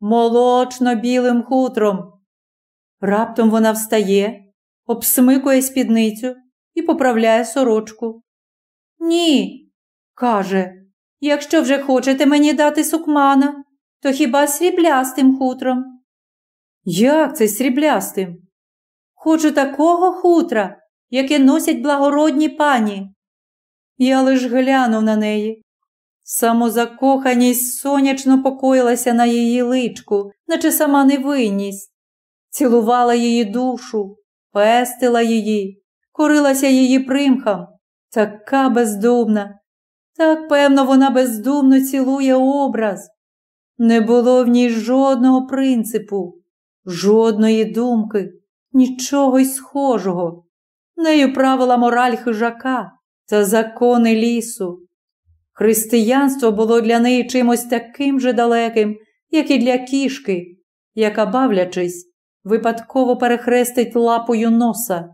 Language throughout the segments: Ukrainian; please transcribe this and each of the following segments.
молочно білим хутром. Раптом вона встає, обсмикує спідницю і поправляє сорочку. Ні, каже, якщо вже хочете мені дати сукмана, то хіба сріблястим хутром? Як це сріблястим? Хочу такого хутра, яке носять благородні пані. Я лиш глянув на неї. Самозакоханість сонячно покоїлася на її личку, наче сама невинність, цілувала її душу, пестила її, корилася її примхам, така бездумна. Так, певно, вона бездумно цілує образ. Не було в ній жодного принципу, жодної думки, нічого й схожого. Нею правила мораль хижака та закони лісу. Християнство було для неї чимось таким же далеким, як і для кішки, яка, бавлячись, випадково перехрестить лапою носа.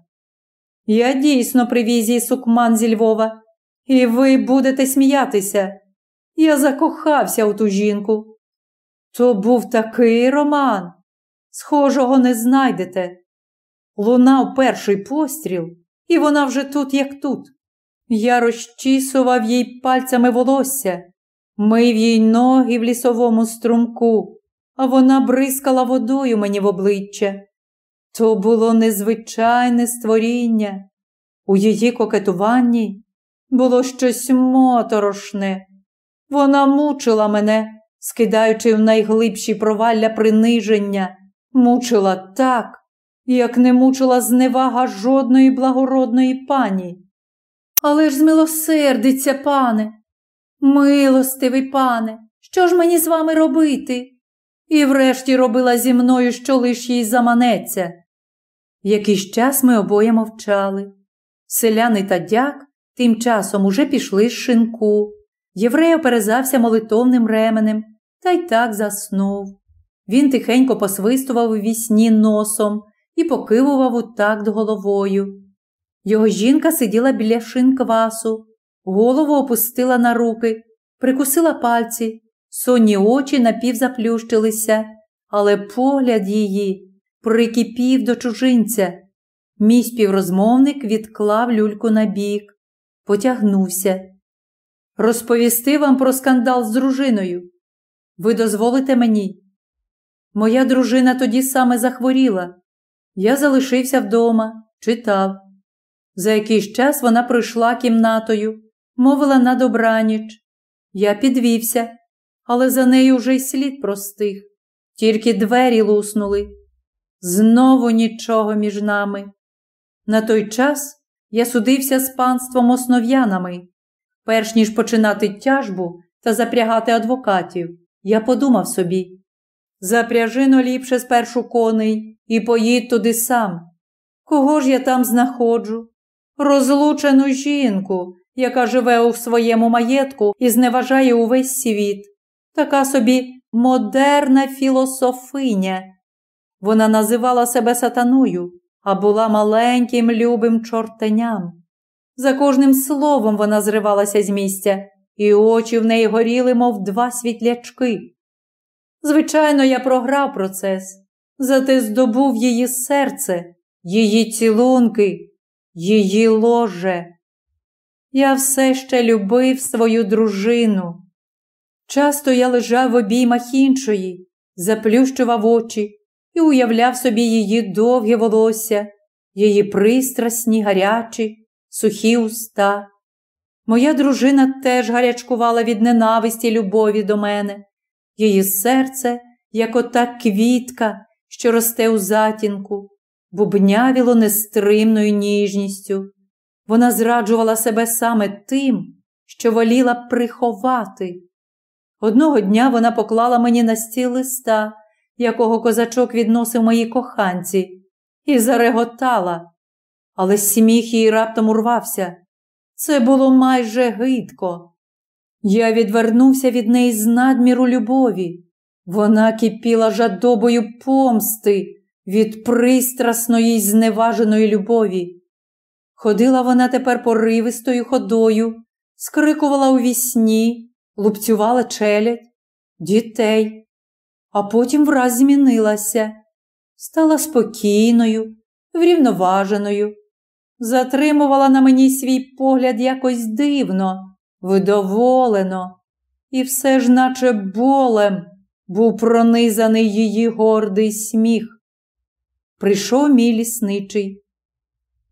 Я дійсно привіз їй сукман зі Львова, і ви будете сміятися. Я закохався у ту жінку. То був такий роман. Схожого не знайдете. Лунав перший постріл, і вона вже тут, як тут. Я розчісував їй пальцями волосся, мив їй ноги в лісовому струмку, а вона бризкала водою мені в обличчя. То було незвичайне створіння. У її кокетуванні було щось моторошне. Вона мучила мене, скидаючи в найглибші провалля приниження, мучила так, як не мучила зневага жодної благородної пані. Але ж змилосердиться, пане, милостивий пане, що ж мені з вами робити? І врешті робила зі мною, що лиш їй заманеться. Якийсь час ми обоє мовчали. Селяни та дяк тим часом уже пішли з шинку. Єврей оперезався молитовним ременем та й так заснув. Він тихенько посвистував у вісні носом і покивував у такт головою. Його жінка сиділа біля шинквасу, голову опустила на руки, прикусила пальці, сонні очі напівзаплющилися, але погляд її прикипів до чужинця. Мій співрозмовник відклав люльку на бік, потягнувся. Розповісти вам про скандал з дружиною. Ви дозволите мені? Моя дружина тоді саме захворіла. Я залишився вдома, читав. За якийсь час вона пройшла кімнатою, мовила на добраніч. Я підвівся, але за нею вже й слід простих, тільки двері луснули. Знову нічого між нами. На той час я судився з панством основ'янами. Перш ніж починати тяжбу та запрягати адвокатів, я подумав собі запряжино ліпше спершу коней і поїдь туди сам. Кого ж я там знаходжу? Розлучену жінку, яка живе у своєму маєтку і зневажає увесь світ, така собі модерна філософиня. Вона називала себе сатаною, а була маленьким любим чортеням. За кожним словом вона зривалася з місця, і очі в неї горіли, мов два світлячки. Звичайно, я програв процес, зате здобув її серце, її цілунки, її ложе. Я все ще любив свою дружину. Часто я лежав в обіймах іншої, заплющував очі і уявляв собі її довге волосся, її пристрасні, гарячі, сухі уста. Моя дружина теж гарячкувала від ненависті любові до мене, її серце, як ота квітка, що росте у затінку, бубнявіло нестримною ніжністю. Вона зраджувала себе саме тим, що воліла приховати. Одного дня вона поклала мені на стіл листа, якого козачок відносив моїй коханці, і зареготала. Але сміх її раптом урвався. Це було майже гидко. Я відвернувся від неї з надміру любові. Вона кипіла жадобою помсти від пристрасної й зневаженої любові. Ходила вона тепер поривистою ходою, скрикувала у вісні, лупцювала челядь, дітей. а потім враз змінилася, стала спокійною, врівноваженою, затримувала на мені свій погляд якось дивно, вдоволено, і все ж, наче болем, був пронизаний її гордий сміх. Прийшов мій лісничий.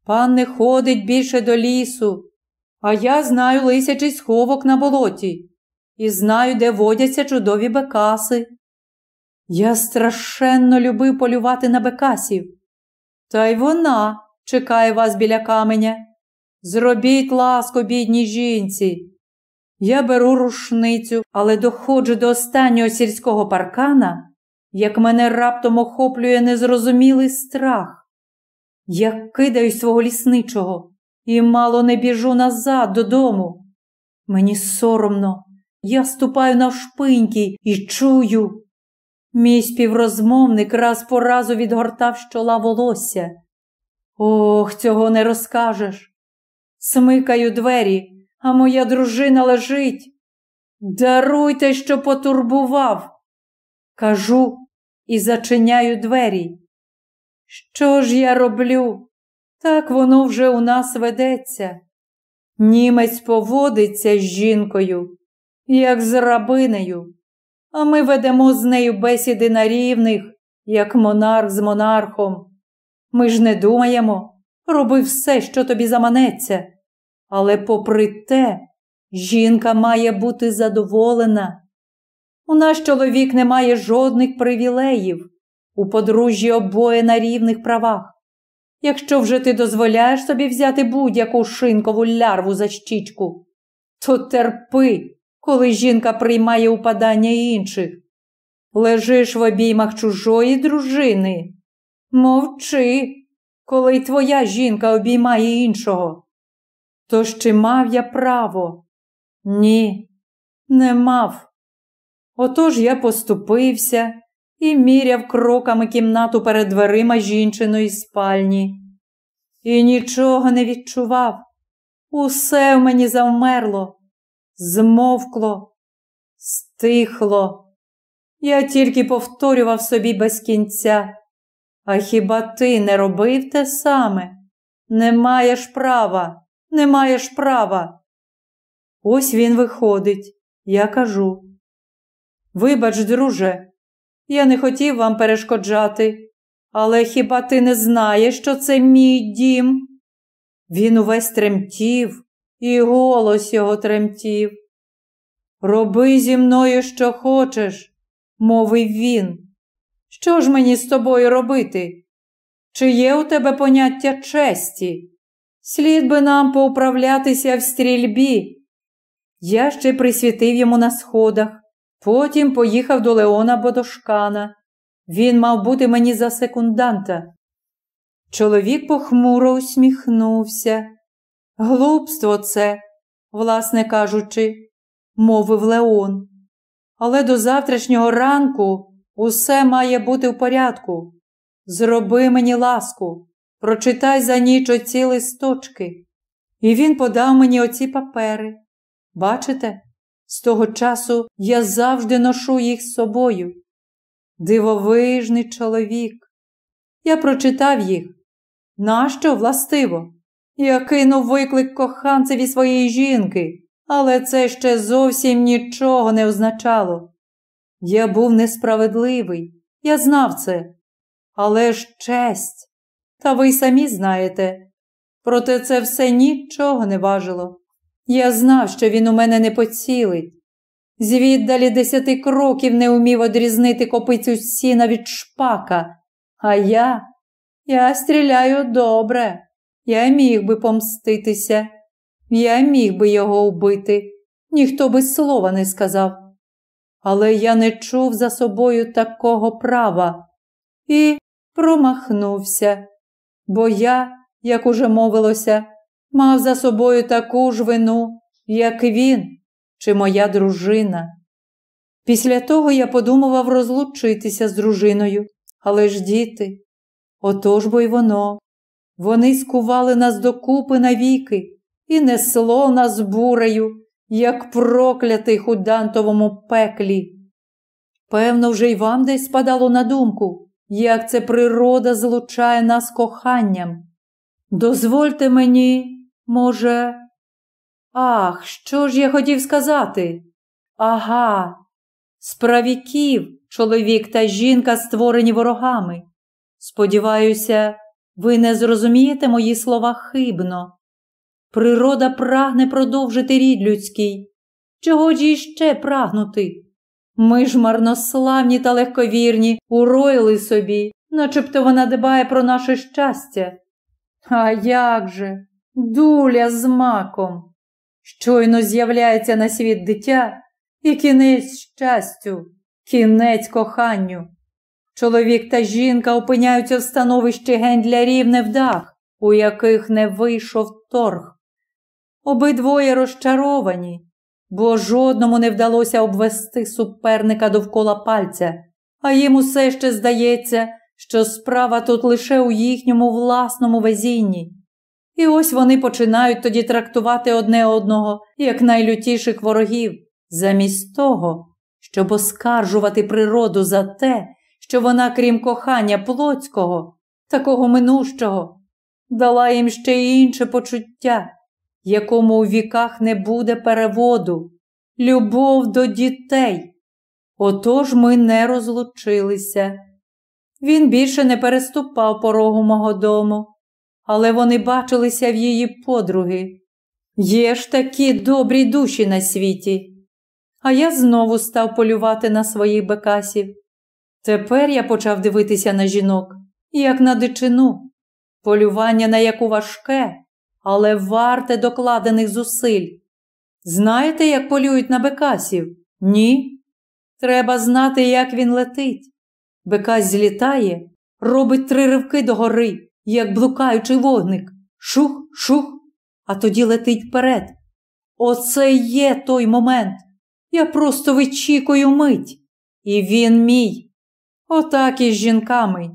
Пан не ходить більше до лісу, а я знаю лисячий сховок на болоті і знаю, де водяться чудові бекаси. Я страшенно любив полювати на бекасів. Та й вона чекає вас біля каменя. Зробіть ласку, бідній жінці. Я беру рушницю, але доходжу до останнього сільського паркана, як мене раптом охоплює незрозумілий страх. Я кидаю свого лісничого і мало не біжу назад додому. Мені соромно, я ступаю навшпиньки і чую. Мій співрозмовник раз по разу відгортав з чола волосся. Ох, цього не розкажеш. Смикаю двері, а моя дружина лежить. Даруйте, що потурбував. Кажу і зачиняю двері. Що ж я роблю? Так воно вже у нас ведеться. Німець поводиться з жінкою, як з рабинею, а ми ведемо з нею бесіди на рівних, як монарх з монархом. Ми ж не думаємо, роби все, що тобі заманеться. Але, попри те, жінка має бути задоволена. У наш чоловік не має жодних привілеїв, у подружжі обоє на рівних правах. Якщо вже ти дозволяєш собі взяти будь-яку шинкову лярву за щічку, то терпи, коли жінка приймає упадання інших. Лежиш в обіймах чужої дружини. Мовчи, коли й твоя жінка обіймає іншого. Тож чи мав я право? Ні, не мав. Отож я поступився і міряв кроками кімнату перед дверима жінчиної спальні. І нічого не відчував. Усе в мені завмерло, змовкло, стихло. Я тільки повторював собі без кінця. А хіба ти не робив те саме? Не маєш права, не маєш права. Ось він виходить, я кажу. Вибач, друже, я не хотів вам перешкоджати, але хіба ти не знаєш, що це мій дім? Він увесь тремтів, і голос його тремтів. Роби зі мною, що хочеш, мовив він. Що ж мені з тобою робити? Чи є у тебе поняття честі? Слід би нам поуправлятися в стрільбі. Я ще присвітив йому на сходах, потім поїхав до Леона Бодошкана. Він мав бути мені за секунданта. Чоловік похмуро усміхнувся. Глупство це, власне кажучи, мовив Леон. Але до завтрашнього ранку Усе має бути в порядку. Зроби мені ласку, прочитай за ніч оці листочки. І він подав мені оці папери. Бачите, з того часу я завжди ношу їх з собою. Дивовижний чоловік. Я прочитав їх. Нащо, властиво? Я кинув виклик коханцеві своєї жінки, але це ще зовсім нічого не означало. Я був несправедливий, я знав це. Але ж честь. Та ви самі знаєте. Проте це все нічого не важило. Я знав, що він у мене не поцілить. Звіддалі десяти кроків не умів одрізнити копицю сіна від шпака. А я, я стріляю добре. Я міг би помститися. Я міг би його вбити. Ніхто би слова не сказав але я не чув за собою такого права і промахнувся, бо я, як уже мовилося, мав за собою таку ж вину, як він чи моя дружина. Після того я подумував розлучитися з дружиною, але ж діти, отож бо й воно. Вони скували нас докупи навіки і несло нас бурею, як проклятих у Дантовому пеклі. Певно, вже й вам десь спадало на думку, як це природа злучає нас коханням. Дозвольте мені, може. Ах, що ж я хотів сказати? Ага, справіків чоловік та жінка створені ворогами. Сподіваюся, ви не зрозумієте мої слова хибно. Природа прагне продовжити рід людський. Чого ж іще прагнути? Ми ж марнославні та легковірні, уроїли собі, начебто вона дбає про наше щастя. А як же, дуля з маком. Щойно з'являється на світ дитя і кінець щастю, кінець коханню. Чоловік та жінка опиняються в становищі гень для рівне вдах, у яких не вийшов торг. Обидвоє розчаровані, бо жодному не вдалося обвести суперника довкола пальця, а їм усе ще здається, що справа тут лише у їхньому власному везінні. І ось вони починають тоді трактувати одне одного як найлютіших ворогів, замість того, щоб оскаржувати природу за те, що вона, крім кохання плотського, такого минущого, дала їм ще й інше почуття, якому у віках не буде переводу, любов до дітей. Отож ми не розлучилися. Він більше не переступав порогу мого дому, але вони бачилися в її подруги. Є ж такі добрі душі на світі. А я знову став полювати на своїх бекасів. Тепер я почав дивитися на жінок, як на дичину, полювання на яку важке, але варте докладених зусиль. Знаєте, як полюють на бекасів? Ні. Треба знати, як він летить. Бекась злітає, робить три ривки догори, як блукаючий вогник. Шух, шух, а тоді летить вперед. Оце є той момент. Я просто вичікую мить. І він мій. Отак і з жінками.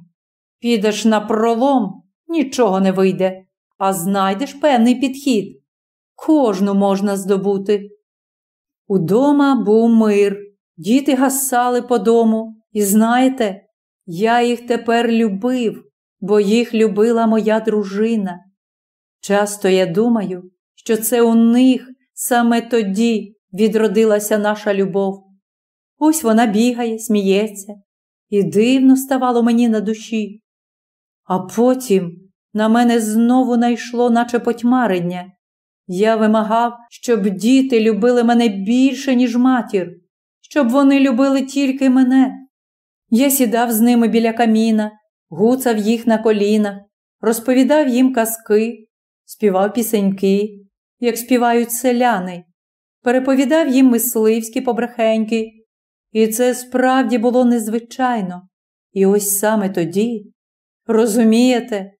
Підеш на пролом, нічого не вийде, а знайдеш певний підхід. Кожну можна здобути. Удома був мир, діти гасали по дому, і знаєте, я їх тепер любив, бо їх любила моя дружина. Часто я думаю, що це у них саме тоді відродилася наша любов. Ось вона бігає, сміється, і дивно ставало мені на душі. А потім на мене знову найшло, наче потьмарення. Я вимагав, щоб діти любили мене більше, ніж матір, щоб вони любили тільки мене. Я сідав з ними біля каміна, гуцав їх на колінах, розповідав їм казки, співав пісеньки, як співають селяни, переповідав їм мисливські побрехеньки, і це справді було незвичайно. І ось саме тоді, розумієте,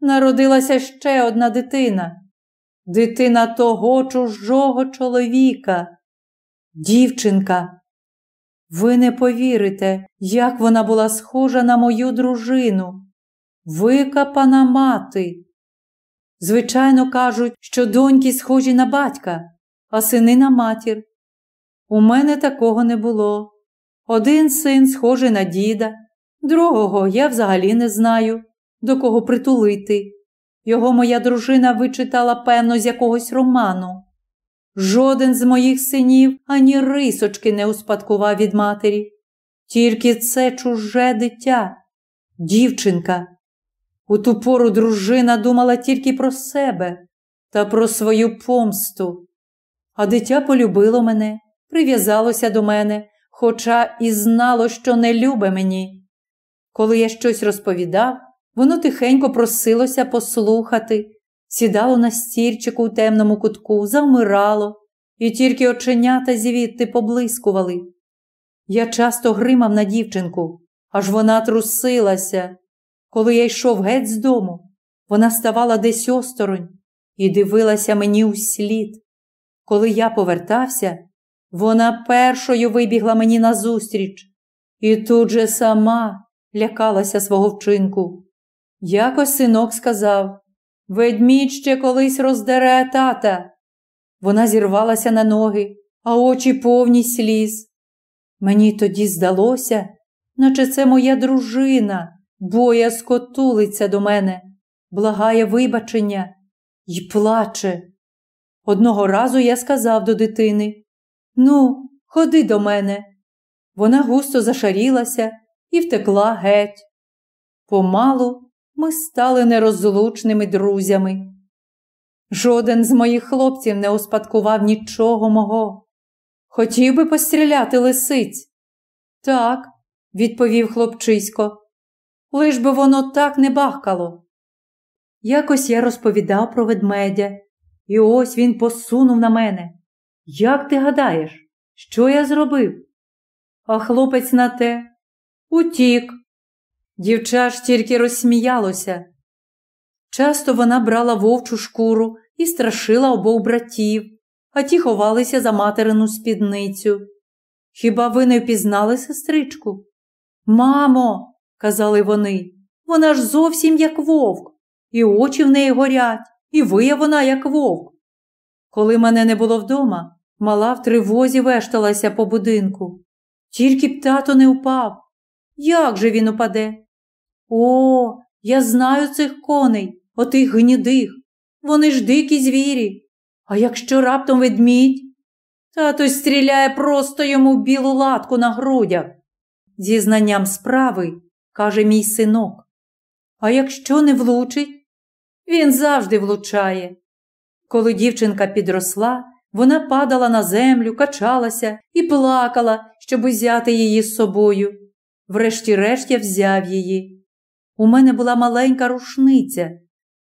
народилася ще одна дитина, дитина того чужого чоловіка, дівчинка. Ви не повірите, як вона була схожа на мою дружину, викапана мати. Звичайно, кажуть, що доньки схожі на батька, а сини на матір. У мене такого не було. Один син схожий на діда, другого я взагалі не знаю, до кого притулити. Його моя дружина вичитала, певно, з якогось роману. Жоден з моїх синів ані рисочки не успадкував від матері. Тільки це чуже дитя, дівчинка. У ту пору дружина думала тільки про себе та про свою помсту. А дитя полюбило мене, прив'язалося до мене, хоча і знало, що не любе мені. Коли я щось розповідав, воно тихенько просилося послухати, сідало на стільчику у темному кутку, завмирало, і тільки оченята звідти поблискували. Я часто гримав на дівчинку, аж вона трусилася. Коли я йшов геть з дому, вона ставала десь осторонь і дивилася мені у слід. Коли я повертався, вона першою вибігла мені назустріч і тут же сама лякалася свого вчинку. Якось синок сказав Ведмідь ще колись роздере тата. Вона зірвалася на ноги, а очі повні сліз. Мені тоді здалося, наче це моя дружина, боязко тулиться до мене, благає вибачення й плаче. Одного разу я сказав до дитини Ну, ходи до мене. Вона густо зашарілася і втекла геть. Помалу ми стали нерозлучними друзями. Жоден з моїх хлопців не успадкував нічого мого. Хотів би постріляти лисиць. Так, відповів хлопчисько, лиш би воно так не бахкало. Якось я розповідав про ведмедя, і ось він посунув на мене. Як ти гадаєш, що я зробив? А хлопець на те утік. Дівча ж тільки розсміялося. Часто вона брала вовчу шкуру і страшила обох братів, а ті ховалися за материну спідницю. Хіба ви не впізнали сестричку? Мамо, казали вони, вона ж зовсім як вовк, і очі в неї горять, і вия вона, як вовк. Коли мене не було вдома, мала в тривозі вешталася по будинку. Тільки б тато не впав. Як же він упаде? О, я знаю цих коней, отих гнідих. Вони ж дикі звірі. А якщо раптом ведмідь, тато стріляє просто йому білу латку на грудях. Зі знанням справи, каже мій синок. А якщо не влучить, він завжди влучає. Коли дівчинка підросла, вона падала на землю, качалася і плакала, щоб узяти її з собою. Врешті-решт я взяв її. У мене була маленька рушниця.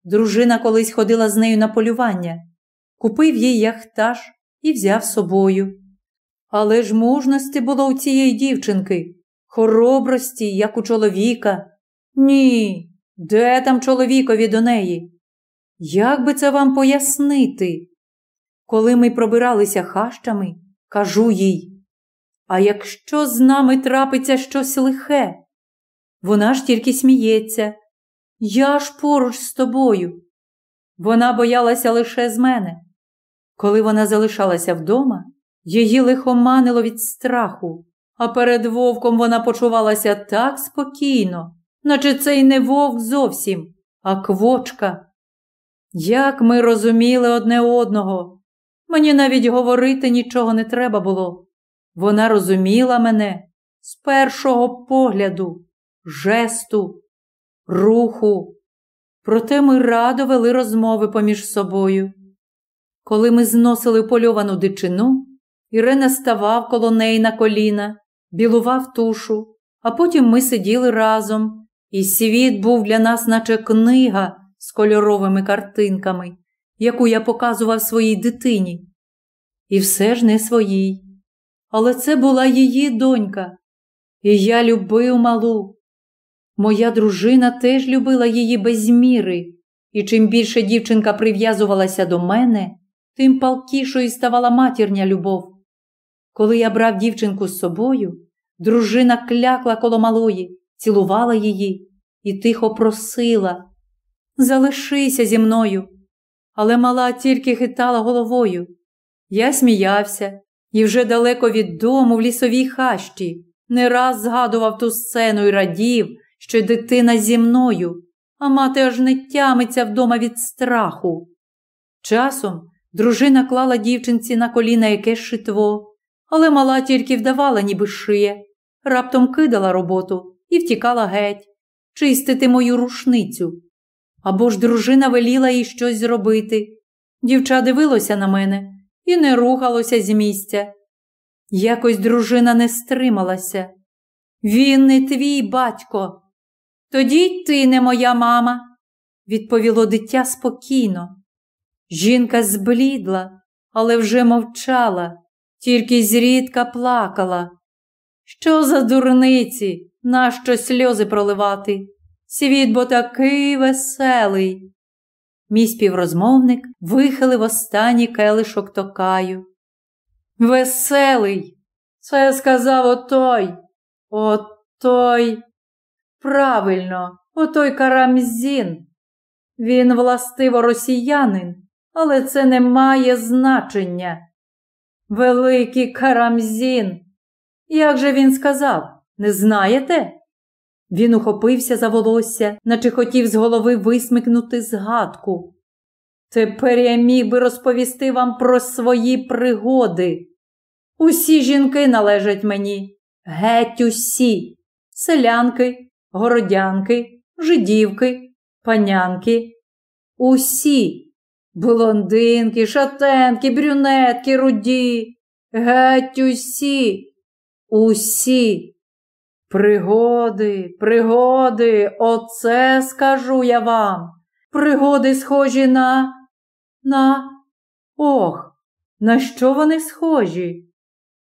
Дружина колись ходила з нею на полювання, купив їй яхтаж і взяв з собою. Але ж мужності було у цієї дівчинки, хоробрості, як у чоловіка. Ні, де там чоловікові до неї? Як би це вам пояснити? Коли ми пробиралися хащами, кажу їй, а якщо з нами трапиться щось лихе? Вона ж тільки сміється. Я ж поруч з тобою. Вона боялася лише з мене. Коли вона залишалася вдома, її лихоманило від страху, а перед вовком вона почувалася так спокійно, наче це й не вовк зовсім, а квочка. Як ми розуміли одне одного, мені навіть говорити нічого не треба було. Вона розуміла мене з першого погляду, жесту, руху. Проте ми радо вели розмови поміж собою. Коли ми зносили польовану дичину, Ірена ставав коло неї на коліна, білував тушу, а потім ми сиділи разом, і світ був для нас, наче книга з кольоровими картинками, яку я показував своїй дитині. І все ж не своїй. Але це була її донька, і я любив малу. Моя дружина теж любила її без міри, і чим більше дівчинка прив'язувалася до мене, тим палкішою ставала матірня любов. Коли я брав дівчинку з собою, дружина клякла коло малої, цілувала її і тихо просила Залишися зі мною. Але мала тільки хитала головою. Я сміявся і вже далеко від дому в лісовій хащі не раз згадував ту сцену і радів, що дитина зі мною, а мати аж не тямиться вдома від страху. Часом дружина клала дівчинці на коліна якесь шитво, але мала тільки вдавала, ніби шиє, раптом кидала роботу і втікала геть, чистити мою рушницю. Або ж дружина веліла їй щось зробити. Дівча дивилося на мене і не рухалося з місця. Якось дружина не стрималася. Він не твій батько. Тоді й ти не моя мама, відповіло дитя спокійно. Жінка зблідла, але вже мовчала, тільки зрідка плакала. Що за дурниці, нащо сльози проливати? Світ бо такий веселий. Мій співрозмовник вихилив останній келишок токаю. Веселий, це сказав отой, отой. Правильно, отой Карамзін. Він властиво росіянин, але це не має значення. Великий Карамзін. Як же він сказав, не знаєте? Він ухопився за волосся, наче хотів з голови висмикнути згадку. Тепер я міг би розповісти вам про свої пригоди. Усі жінки належать мені, геть усі селянки, городянки, жидівки, панянки. Усі блондинки, шатенки, брюнетки, руді, геть усі, усі. Пригоди, пригоди, оце скажу я вам. Пригоди схожі на. на. Ох, на що вони схожі?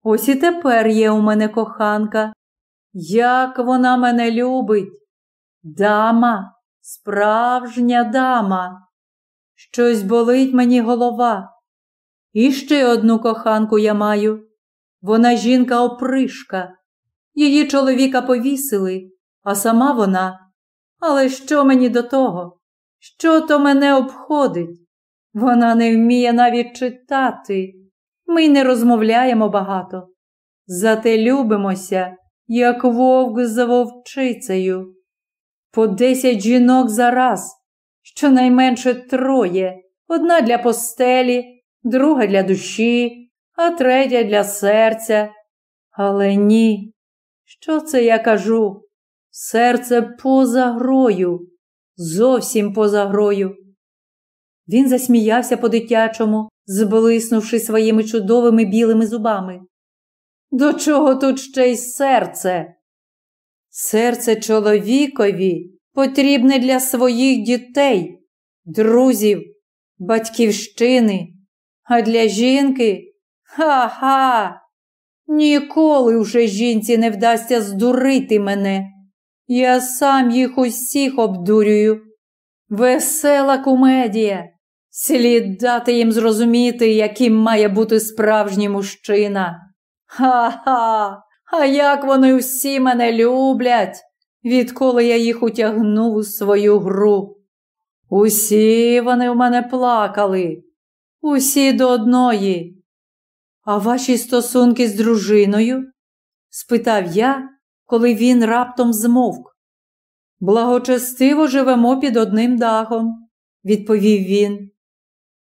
Ось і тепер є у мене коханка. Як вона мене любить. Дама, справжня дама. Щось болить мені голова. І ще одну коханку я маю. Вона жінка опришка. Її чоловіка повісили, а сама вона. Але що мені до того? Що то мене обходить? Вона не вміє навіть читати. Ми не розмовляємо багато. Зате любимося, як вовк за вовчицею. По десять жінок за раз, щонайменше троє, одна для постелі, друга для душі, а третя для серця. Але ні, що це я кажу? Серце поза грою, зовсім поза грою. Він засміявся по-дитячому, зблиснувши своїми чудовими білими зубами. До чого тут ще й серце? Серце чоловікові потрібне для своїх дітей, друзів, батьківщини, а для жінки ха-ха. Ніколи вже жінці не вдасться здурити мене. Я сам їх усіх обдурюю. Весела кумедія. Слід дати їм зрозуміти, яким має бути справжній мужчина. Ха-ха, а як вони всі мене люблять, відколи я їх утягнув у свою гру. Усі вони в мене плакали, усі до одної. А ваші стосунки з дружиною? спитав я, коли він раптом змовк. Благочестиво живемо під одним дахом, відповів він.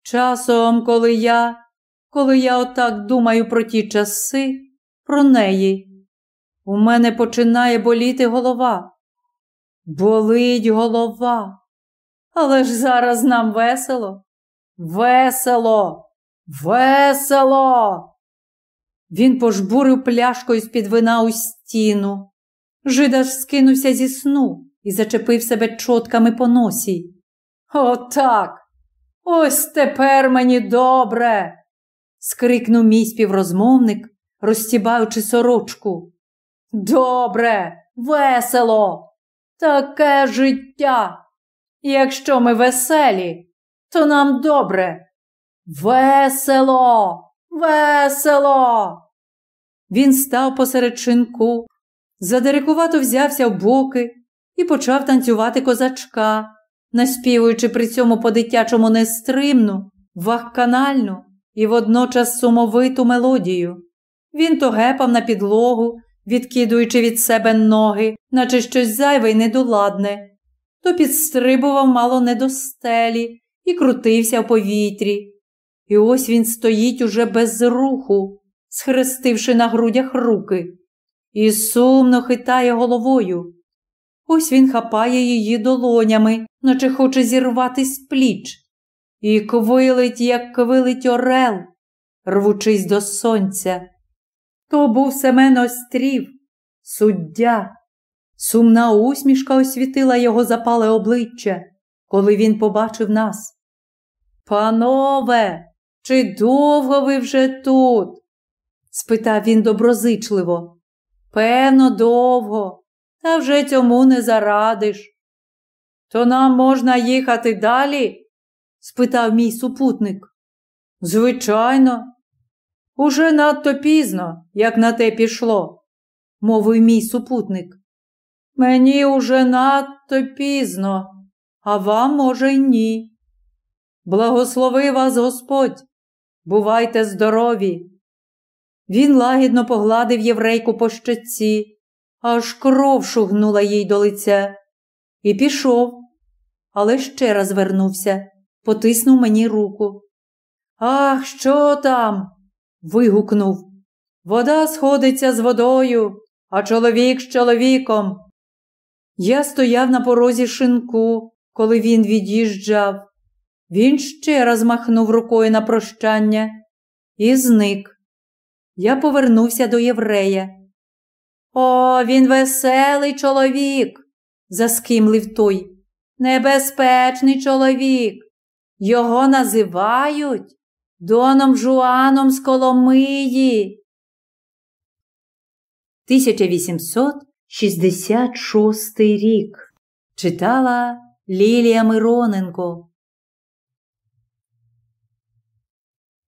Часом, коли я, коли я отак думаю про ті часи, про неї, у мене починає боліти голова. Болить голова. Але ж зараз нам весело. Весело, весело. Він пожбурив пляшкою з під вина у стіну. Жидаш скинувся зі сну і зачепив себе чотками по носі. Отак. Ось тепер мені добре. Скрикнув мій співрозмовник, розтібаючи сорочку. Добре, весело, таке життя. Якщо ми веселі, то нам добре. Весело, весело. Він став посеред шинку, задирикувато взявся в боки і почав танцювати козачка, наспівуючи при цьому по-дитячому нестримну, вахканальну і водночас сумовиту мелодію. Він то гепав на підлогу, відкидуючи від себе ноги, наче щось зайве й недоладне, то підстрибував мало не до стелі і крутився в повітрі. І ось він стоїть уже без руху, схрестивши на грудях руки, і сумно хитає головою. Ось він хапає її долонями, наче хоче зірвати з пліч, і квилить, як квилить орел, рвучись до сонця. То був Семен Острів, суддя. Сумна усмішка освітила його запале обличчя, коли він побачив нас. Панове, чи довго ви вже тут? спитав він доброзичливо. Певно, довго, та вже цьому не зарадиш. То нам можна їхати далі? Спитав мій супутник. Звичайно, уже надто пізно, як на те пішло, мовив мій супутник. Мені уже надто пізно, а вам, може, й ні. Благослови вас Господь, бувайте здорові. Він лагідно погладив єврейку по щоці, аж кров шугнула їй до лиця. І пішов, але ще раз вернувся, потиснув мені руку. Ах, що там? вигукнув. Вода сходиться з водою, а чоловік з чоловіком. Я стояв на порозі шинку, коли він від'їжджав. Він ще раз махнув рукою на прощання і зник. Я повернувся до єврея. О, він веселий чоловік, заскимлив той. Небезпечний чоловік. Його називають Доном Жуаном з Коломиї. 1866 рік читала Лілія Мироненко